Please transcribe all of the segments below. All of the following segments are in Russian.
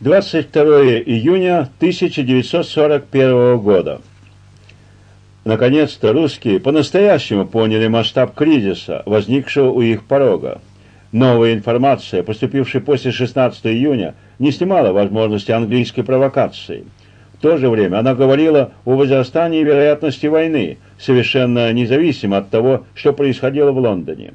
22 июня 1941 года. Наконец-то русские по-настоящему поняли масштаб кризиса, возникшего у их порога. Новая информация, поступившая после 16 июня, не снимала возможности английской провокации. В то же время она говорила о возрастании вероятности войны, совершенно независимо от того, что происходило в Лондоне.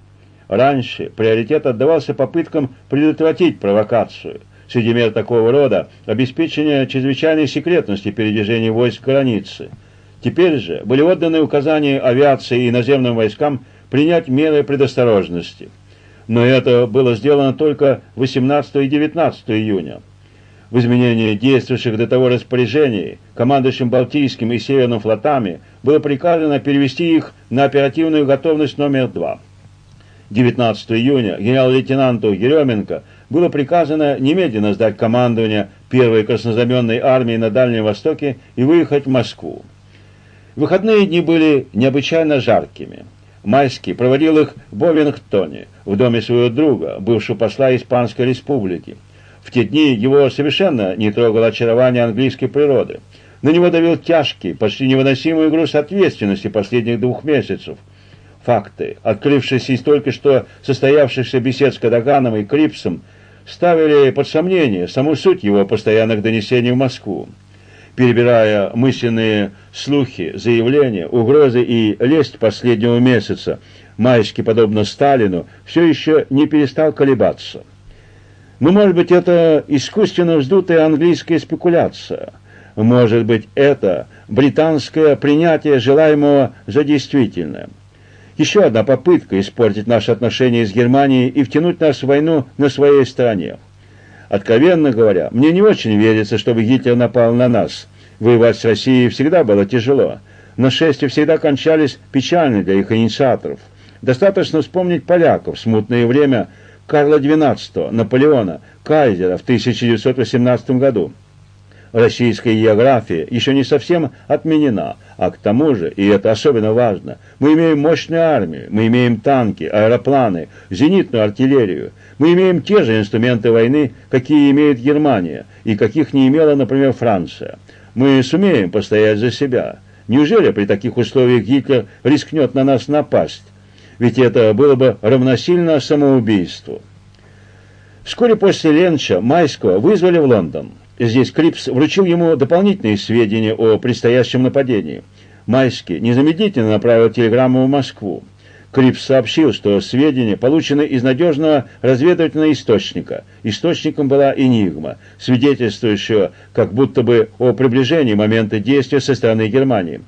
Раньше приоритет отдавался попыткам предотвратить провокацию – Среди мер такого рода обеспечение чрезвычайной секретности передвижения войск границы. Теперь же были отданы указания авиации и наземным войскам принять меры предосторожности. Но это было сделано только 18 и 19 июня. В изменении действующих до того распоряжений командующим Балтийским и Северным флотами было приказано перевести их на оперативную готовность номер два. 19 июня генерал-лейтенанту Еременко было приказано немедленно сдать командование первой краснознаменной армии на Дальнем Востоке и выехать в Москву. Выходные дни были необычайно жаркими. Майский проводил их в Бовингтоне, в доме своего друга, бывшего посла Испанской Республики. В те дни его совершенно не трогало очарование английской природы. На него давил тяжкий, почти невыносимый груз ответственности последних двух месяцев. Факты, открывшиеся из только что состоявшихся бесед с Кадаганом и Крипсом, ставили под сомнение саму суть его постоянных донесений в Москву. Перебирая мысленные слухи, заявления, угрозы и лесть последнего месяца, Майский, подобно Сталину, все еще не перестал колебаться. Но, ну, может быть, это искусственно вздутая английская спекуляция. Может быть, это британское принятие желаемого за действительное. Еще одна попытка испортить наши отношения с Германией и втянуть нас в войну на своей стороне. Откровенно говоря, мне не очень верится, чтобы Гитлер напал на нас. Воевать с Россией всегда было тяжело. Нашествия всегда кончались печально для их инициаторов. Достаточно вспомнить поляков, смутное время Карла XII, Наполеона, Кайзера в 1918 году российская география еще не совсем отменена, а к тому же, и это особенно важно, мы имеем мощную армию, мы имеем танки, аэропланы, зенитную артиллерию, мы имеем те же инструменты войны, какие имеет Германия и каких не имела, например, Франция. Мы сумеем постоять за себя. Неужели при таких условиях Гитлер рискнет на нас напасть? Ведь это было бы равносильно самоубийству. Вскоре после ленча Майского вызвали в Лондон. Здесь Крипс вручил ему дополнительные сведения о предстоящем нападении. Майский незамедлительно направил телеграмму в Москву. Крипс сообщил, что сведения получены из надежного разведывательного источника. Источником была «Энигма», свидетельствующая как будто бы о приближении момента действия со стороны Германии.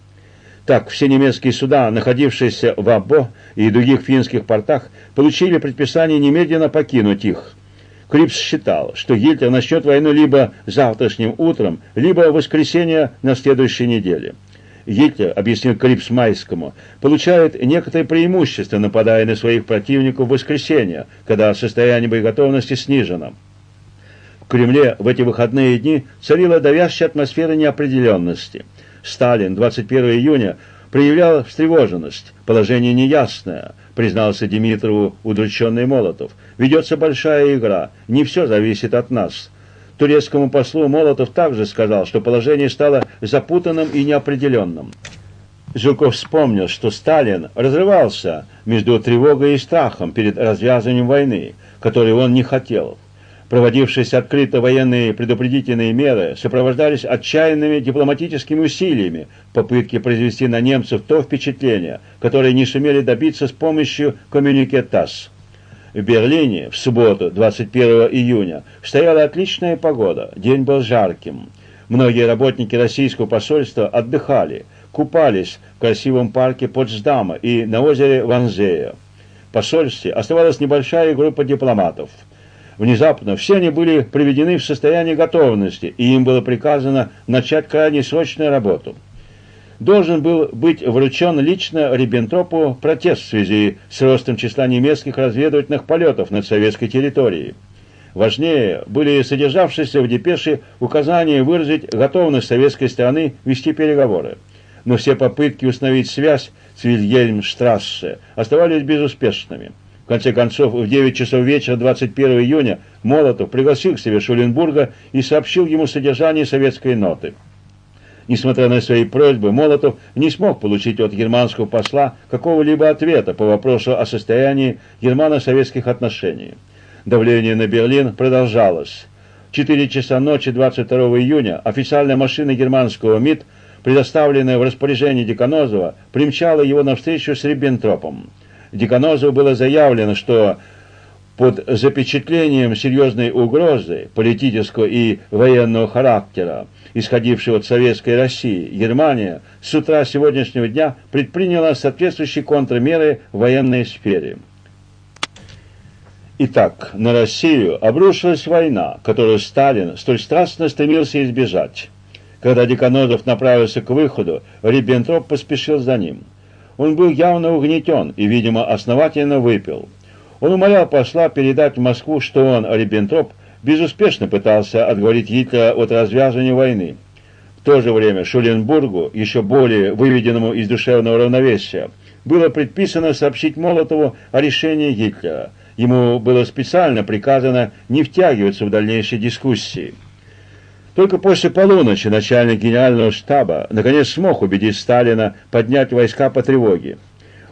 Так, все немецкие суда, находившиеся в Або и других финских портах, получили предписание немедленно покинуть их. Крипс считал, что Гитлер начнет войну либо завтрашним утром, либо в воскресенье на следующей неделе. Гитлер, объяснил Крипс Майскому, получает некоторые преимущества, нападая на своих противников в воскресенье, когда состояние боеготовности снижено. В Кремле в эти выходные дни царила давящая атмосфера неопределенности. Сталин 21 июня проявлял встревоженность. Положение неясное, признался Димитрову удрученный Молотов. Ведется большая игра, не все зависит от нас. Турецкому послу Молотов также сказал, что положение стало запутанным и неопределенным. Жуков вспомнил, что Сталин разрывался между тревогой и страхом перед развязыванием войны, которой он не хотел. Проводившиеся открыто военные предупредительные меры сопровождались отчаянными дипломатическими усилиями в попытке произвести на немцев то впечатление, которое не сумели добиться с помощью коммюнике ТАСС. В Берлине в субботу, 21 июня, стояла отличная погода, день был жарким. Многие работники российского посольства отдыхали, купались в красивом парке Потсдама и на озере Ванзея. В посольстве оставалась небольшая группа дипломатов – Внезапно все они были приведены в состояние готовности, и им было приказано начать крайне срочную работу. Должен был быть вручен лично Риббентропу протест в связи с ростом числа немецких разведывательных полетов над советской территорией. Важнее были содержавшиеся в депеше указания выразить готовность советской стороны вести переговоры. Но все попытки установить связь с Вильгельмштрассе оставались безуспешными. В конце концов, в 9 часов вечера 21 июня Молотов пригласил к себе Шуленбурга и сообщил ему содержание советской ноты. Несмотря на свои просьбы, Молотов не смог получить от германского посла какого-либо ответа по вопросу о состоянии германо-советских отношений. Давление на Берлин продолжалось. В 4 часа ночи 22 июня официальная машина германского МИД, предоставленная в распоряжение Деканозова, примчала его навстречу с Риббентропом. Деканозову было заявлено, что под запечатлением серьезной угрозы политического и военного характера, исходившего от советской России, Германия с утра сегодняшнего дня предприняла соответствующие контрмеры в военной сфере. Итак, на Россию обрушилась война, которую Сталин столь страстно стремился избежать. Когда Деканозов направился к выходу, Риббентроп поспешил за ним – он был явно угнетен и, видимо, основательно выпил. Он умолял посла передать в Москву, что он, Риббентроп, безуспешно пытался отговорить Гитлера от развязывания войны. В то же время Шуленбургу, еще более выведенному из душевного равновесия, было предписано сообщить Молотову о решении Гитлера. Ему было специально приказано не втягиваться в дальнейшие дискуссии. Только после полуночи начальник генерального штаба наконец смог убедить Сталина поднять войска по тревоге.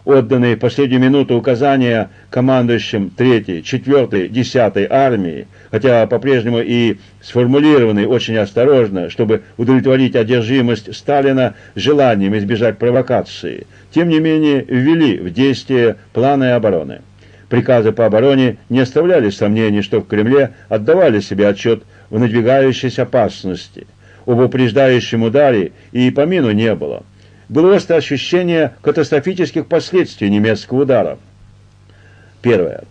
Отданные в последнюю минуту указания командующим 3-й, 4-й, 10-й армии, хотя по-прежнему и сформулированы очень осторожно, чтобы удовлетворить одержимость Сталина желанием избежать провокации, тем не менее ввели в действие планы обороны. Приказы по обороне не оставляли сомнений, что в Кремле отдавали себе отчет в надвигающейся опасности. Об упреждающем ударе и помину не было. Было остро ощущение катастрофических последствий немецкого удара. Первое.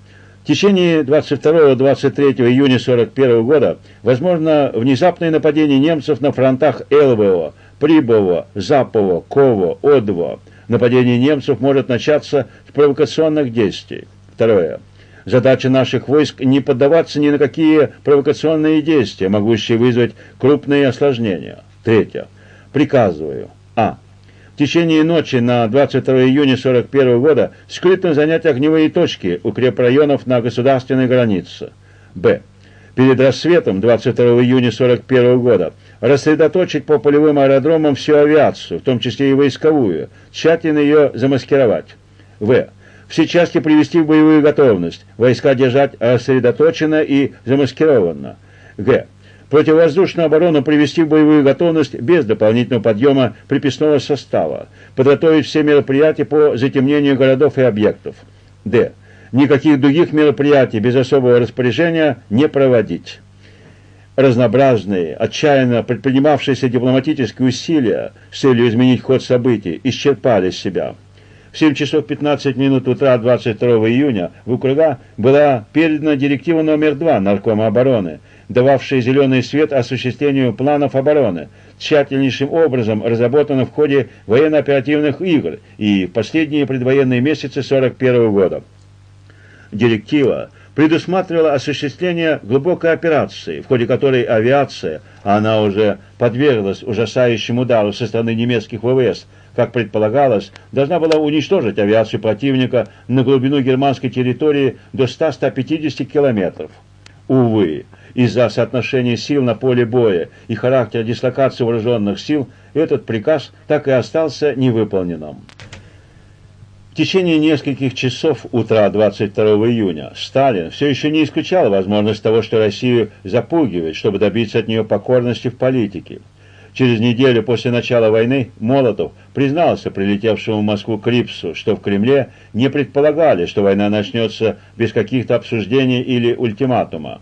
В течение 22-23 июня 1941 года возможно внезапное нападение немцев на фронтах Элвово, Прибово, Запово, Ково, Одво. Нападение немцев может начаться с провокационных действий. Второе. Задача наших войск не поддаваться ни на какие провокационные действия, могущие вызвать крупные осложнения. Третье. Приказываю. А. В течение ночи на 22 июня 1941 года скрытно занять огневые точки укрепрайонов на государственной границе. Б. Перед рассветом 22 июня 1941 года рассредоточить по полевым аэродромам всю авиацию, в том числе и войсковую, тщательно ее замаскировать. В все части привести в боевую готовность, войска держать рассредоточенно и замаскированно. Г. Противовоздушную оборону привести в боевую готовность без дополнительного подъема приписного состава. Подготовить все мероприятия по затемнению городов и объектов. Д. Никаких других мероприятий без особого распоряжения не проводить. Разнообразные, отчаянно предпринимавшиеся дипломатические усилия с целью изменить ход событий исчерпали себя. В 7 часов 15 минут утра 22 июня в округа была передана директива номер 2 Наркома обороны, дававшая зеленый свет осуществлению планов обороны, тщательнейшим образом разработана в ходе военно-оперативных игр и последние предвоенные месяцы 1941 года. Директива предусматривала осуществление глубокой операции, в ходе которой авиация, а она уже подверглась ужасающему удару со стороны немецких ВВС, как предполагалось, должна была уничтожить авиацию противника на глубину германской территории до 100-150 километров. Увы, из-за соотношения сил на поле боя и характера дислокации вооруженных сил этот приказ так и остался невыполненным. В течение нескольких часов утра 22 июня Сталин все еще не исключал возможность того, что Россию запугивает, чтобы добиться от нее покорности в политике. Через неделю после начала войны Молотов признался прилетевшему в Москву Крипсу, что в Кремле не предполагали, что война начнется без каких-то обсуждений или ультиматума.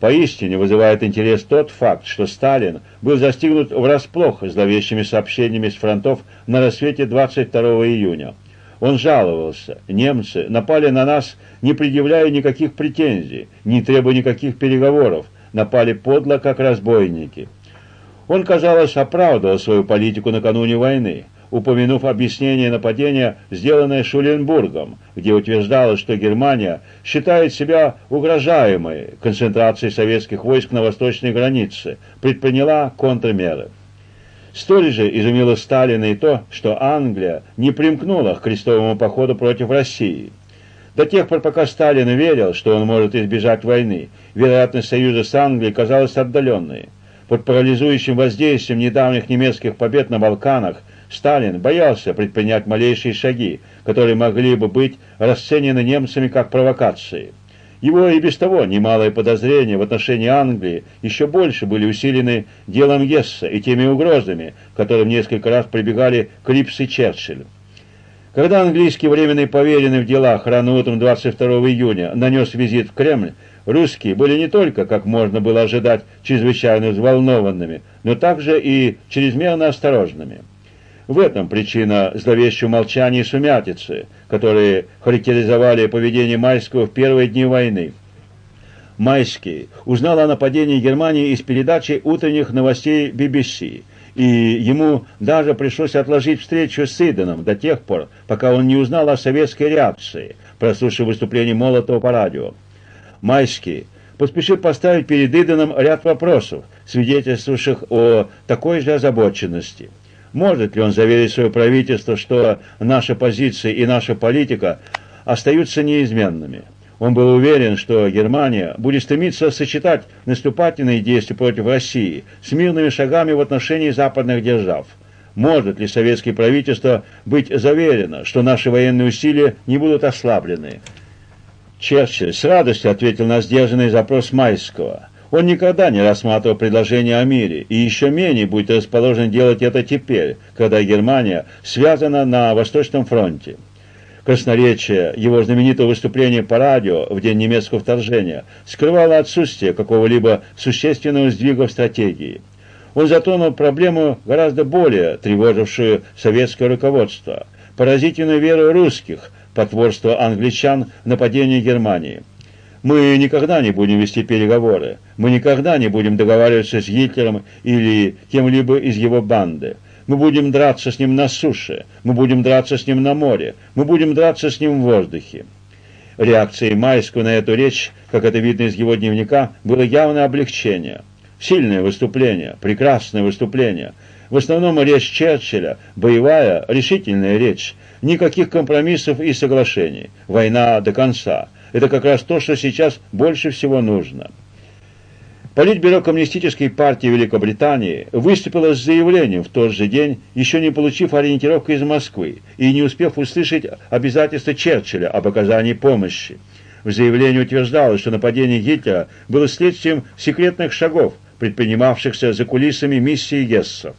Поистине вызывает интерес тот факт, что Сталин был застигнут врасплох зловещими сообщениями с фронтов на рассвете 22 июня. Он жаловался, немцы напали на нас, не предъявляя никаких претензий, не требуя никаких переговоров, напали подло, как разбойники. Он, казалось, оправдывал свою политику накануне войны, упомянув объяснение нападения, сделанное Шуленбургом, где утверждалось, что Германия считает себя угрожаемой концентрацией советских войск на восточной границе, предприняла контрмеры. Столь же изумило Сталина и то, что Англия не примкнула к крестовому походу против России. До тех пор, пока Сталин верил, что он может избежать войны, вероятность союза с Англией казалась отдаленной. Под парализующим воздействием недавних немецких побед на Балканах Сталин боялся предпринять малейшие шаги, которые могли бы быть расценены немцами как провокации. Его и без того немалые подозрения в отношении Англии еще больше были усилены делом Гесса и теми угрозами, которым несколько раз прибегали Крипс и Черчилль. Когда английский временный поверенный в делах рано утром 22 июня нанес визит в Кремль, русские были не только, как можно было ожидать, чрезвычайно взволнованными, но также и чрезмерно осторожными. В этом причина зловещего молчания и сумятицы, которые характеризовали поведение Майского в первые дни войны. Майский узнал о нападении Германии из передачи утренних новостей BBC – и ему даже пришлось отложить встречу с Иденом до тех пор, пока он не узнал о советской реакции, прослушав выступление Молотова по радио. Майский поспешил поставить перед Иденом ряд вопросов, свидетельствующих о такой же озабоченности. Может ли он заверить свое правительство, что наша позиция и наша политика остаются неизменными? Он был уверен, что Германия будет стремиться сочетать наступательные действия против России с мирными шагами в отношении западных держав. Может ли советское правительство быть заверено, что наши военные усилия не будут ослаблены? Черчилль с радостью ответил на сдержанный запрос Майского. Он никогда не рассматривал предложение о мире, и еще менее будет расположен делать это теперь, когда Германия связана на Восточном фронте красноречие его знаменитого выступления по радио в день немецкого вторжения скрывало отсутствие какого-либо существенного сдвига в стратегии. Он затронул проблему гораздо более тревожившую советское руководство – поразительную веру русских, потворство англичан в нападение Германии. Мы никогда не будем вести переговоры, мы никогда не будем договариваться с Гитлером или кем-либо из его банды. Мы будем драться с ним на суше, мы будем драться с ним на море, мы будем драться с ним в воздухе. Реакцией Майского на эту речь, как это видно из его дневника, было явное облегчение. Сильное выступление, прекрасное выступление. В основном речь Черчилля, боевая, решительная речь. Никаких компромиссов и соглашений. Война до конца. Это как раз то, что сейчас больше всего нужно. Политбюро Коммунистической партии Великобритании выступило с заявлением в тот же день, еще не получив ориентировку из Москвы и не успев услышать обязательства Черчилля об оказании помощи. В заявлении утверждалось, что нападение Гитлера было следствием секретных шагов, предпринимавшихся за кулисами миссии Гесса.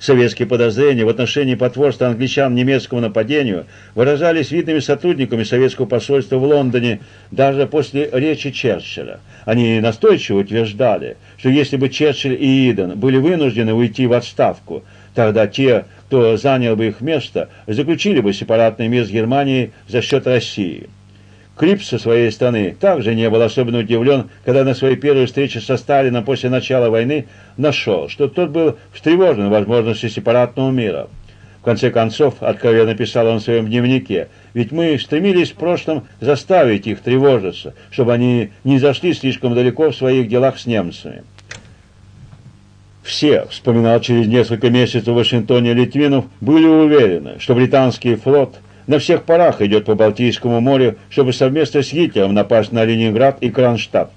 Советские подозрения в отношении потворства англичан немецкому нападению выражались видными сотрудниками советского посольства в Лондоне даже после речи Черчилля. Они настойчиво утверждали, что если бы Черчилль и Иден были вынуждены уйти в отставку, тогда те, кто занял бы их место, заключили бы сепаратный мир с Германией за счет России. Крипс со своей стороны также не был особенно удивлен, когда на своей первой встрече со Сталином после начала войны нашел, что тот был встревожен возможностью сепаратного мира. В конце концов, откровенно писал он в своем дневнике, ведь мы стремились в прошлом заставить их тревожиться, чтобы они не зашли слишком далеко в своих делах с немцами. Все, вспоминал через несколько месяцев в Вашингтоне Литвинов, были уверены, что британский флот – на всех парах идет по Балтийскому морю, чтобы совместно с Гитлером напасть на Ленинград и Кронштадт.